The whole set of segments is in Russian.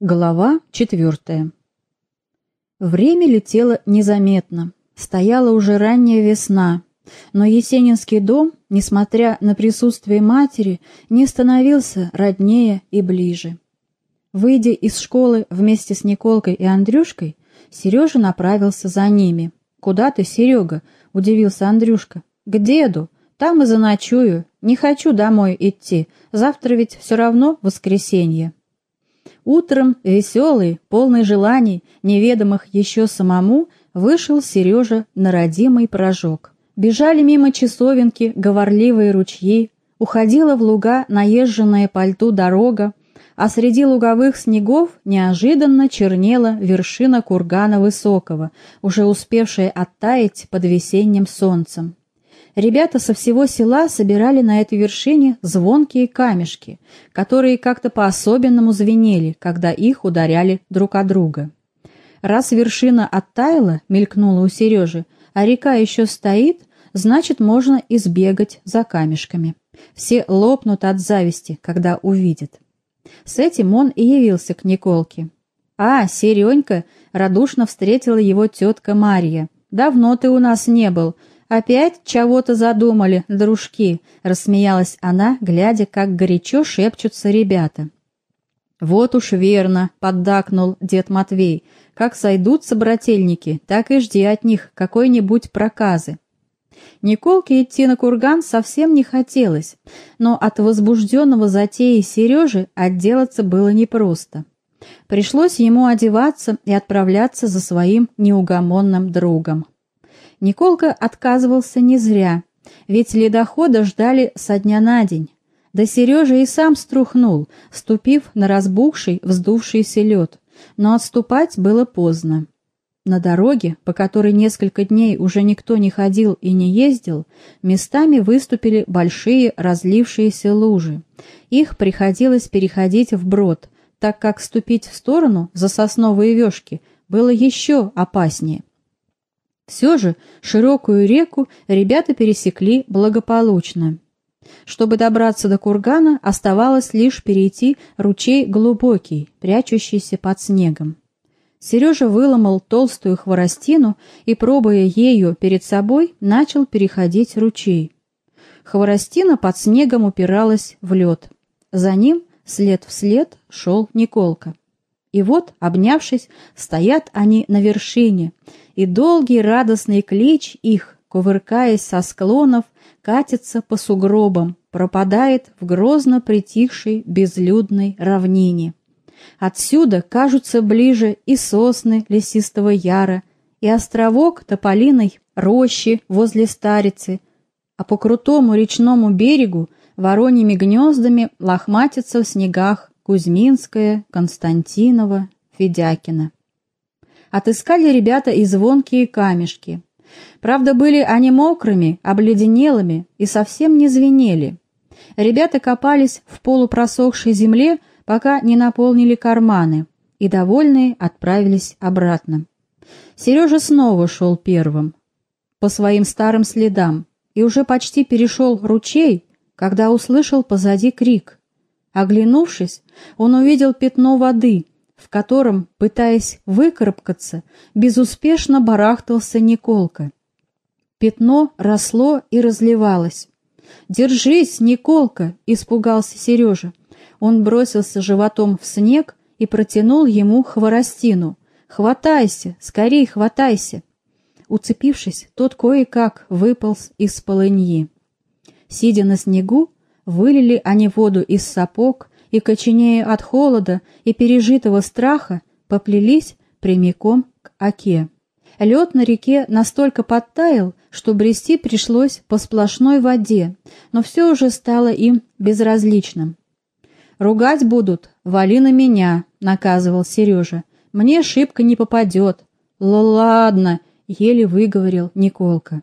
Глава четвертая. Время летело незаметно. Стояла уже ранняя весна, но Есенинский дом, несмотря на присутствие матери, не становился роднее и ближе. Выйдя из школы вместе с Николкой и Андрюшкой, Сережа направился за ними. «Куда ты, Серега?» — удивился Андрюшка. «К деду. Там и заночую. Не хочу домой идти. Завтра ведь все равно воскресенье». Утром, веселый, полный желаний, неведомых еще самому, вышел Сережа на родимый прожог. Бежали мимо часовенки говорливые ручьи, уходила в луга наезженная пальту дорога, а среди луговых снегов неожиданно чернела вершина кургана высокого, уже успевшая оттаять под весенним солнцем. Ребята со всего села собирали на этой вершине звонкие камешки, которые как-то по-особенному звенели, когда их ударяли друг о друга. Раз вершина оттаяла, мелькнула у Сережи, а река еще стоит, значит, можно избегать за камешками. Все лопнут от зависти, когда увидят. С этим он и явился к Николке. «А, Серенька!» — радушно встретила его тетка Марья. «Давно ты у нас не был. «Опять чего-то задумали, дружки», — рассмеялась она, глядя, как горячо шепчутся ребята. «Вот уж верно», — поддакнул дед Матвей. «Как сойдутся брательники, так и жди от них какой-нибудь проказы». Николке идти на курган совсем не хотелось, но от возбужденного затеи Сережи отделаться было непросто. Пришлось ему одеваться и отправляться за своим неугомонным другом. Николка отказывался не зря, ведь ледохода ждали со дня на день. Да Сережа и сам струхнул, ступив на разбухший, вздувшийся лед, но отступать было поздно. На дороге, по которой несколько дней уже никто не ходил и не ездил, местами выступили большие разлившиеся лужи. Их приходилось переходить вброд, так как ступить в сторону за сосновые вешки было еще опаснее. Все же широкую реку ребята пересекли благополучно. Чтобы добраться до кургана, оставалось лишь перейти ручей глубокий, прячущийся под снегом. Сережа выломал толстую хворостину и, пробуя ею перед собой, начал переходить ручей. Хворостина под снегом упиралась в лед. За ним след в след шел Николка. И вот, обнявшись, стоят они на вершине, и долгий радостный клич их, кувыркаясь со склонов, катится по сугробам, пропадает в грозно притихшей безлюдной равнине. Отсюда кажутся ближе и сосны лесистого яра, и островок тополиной рощи возле старицы, а по крутому речному берегу вороньими гнездами лохматится в снегах Кузьминская, Константинова, Федякина. Отыскали ребята и звонкие камешки. Правда, были они мокрыми, обледенелыми и совсем не звенели. Ребята копались в полупросохшей земле, пока не наполнили карманы, и, довольные, отправились обратно. Сережа снова шел первым, по своим старым следам, и уже почти перешел ручей, когда услышал позади крик. Оглянувшись, он увидел пятно воды, в котором, пытаясь выкарабкаться, безуспешно барахтался Николка. Пятно росло и разливалось. «Держись, Николка!» — испугался Сережа. Он бросился животом в снег и протянул ему хворостину. «Хватайся! Скорей хватайся!» Уцепившись, тот кое-как выполз из полыньи. Сидя на снегу, Вылили они воду из сапог и, коченея от холода и пережитого страха, поплелись прямиком к оке. Лед на реке настолько подтаял, что брести пришлось по сплошной воде, но все уже стало им безразличным. «Ругать будут, вали на меня», — наказывал Сережа. «Мне шибко не попадет». «Ладно», — еле выговорил Николка.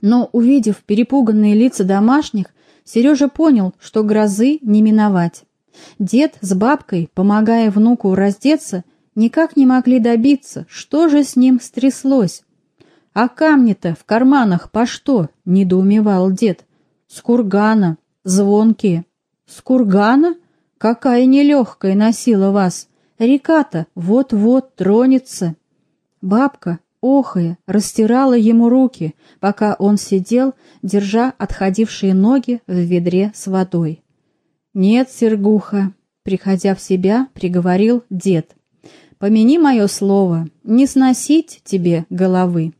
Но, увидев перепуганные лица домашних, Сережа понял, что грозы не миновать. Дед с бабкой, помогая внуку раздеться, никак не могли добиться, что же с ним стряслось. «А камни-то в карманах по что?» — недоумевал дед. «С кургана, звонкие». «С кургана? Какая нелегкая носила вас!» Река-то вот-вот тронется. Бабка, охая, растирала ему руки, пока он сидел, держа отходившие ноги в ведре с водой. «Нет, Сергуха», — приходя в себя, приговорил дед, — «помяни мое слово, не сносить тебе головы».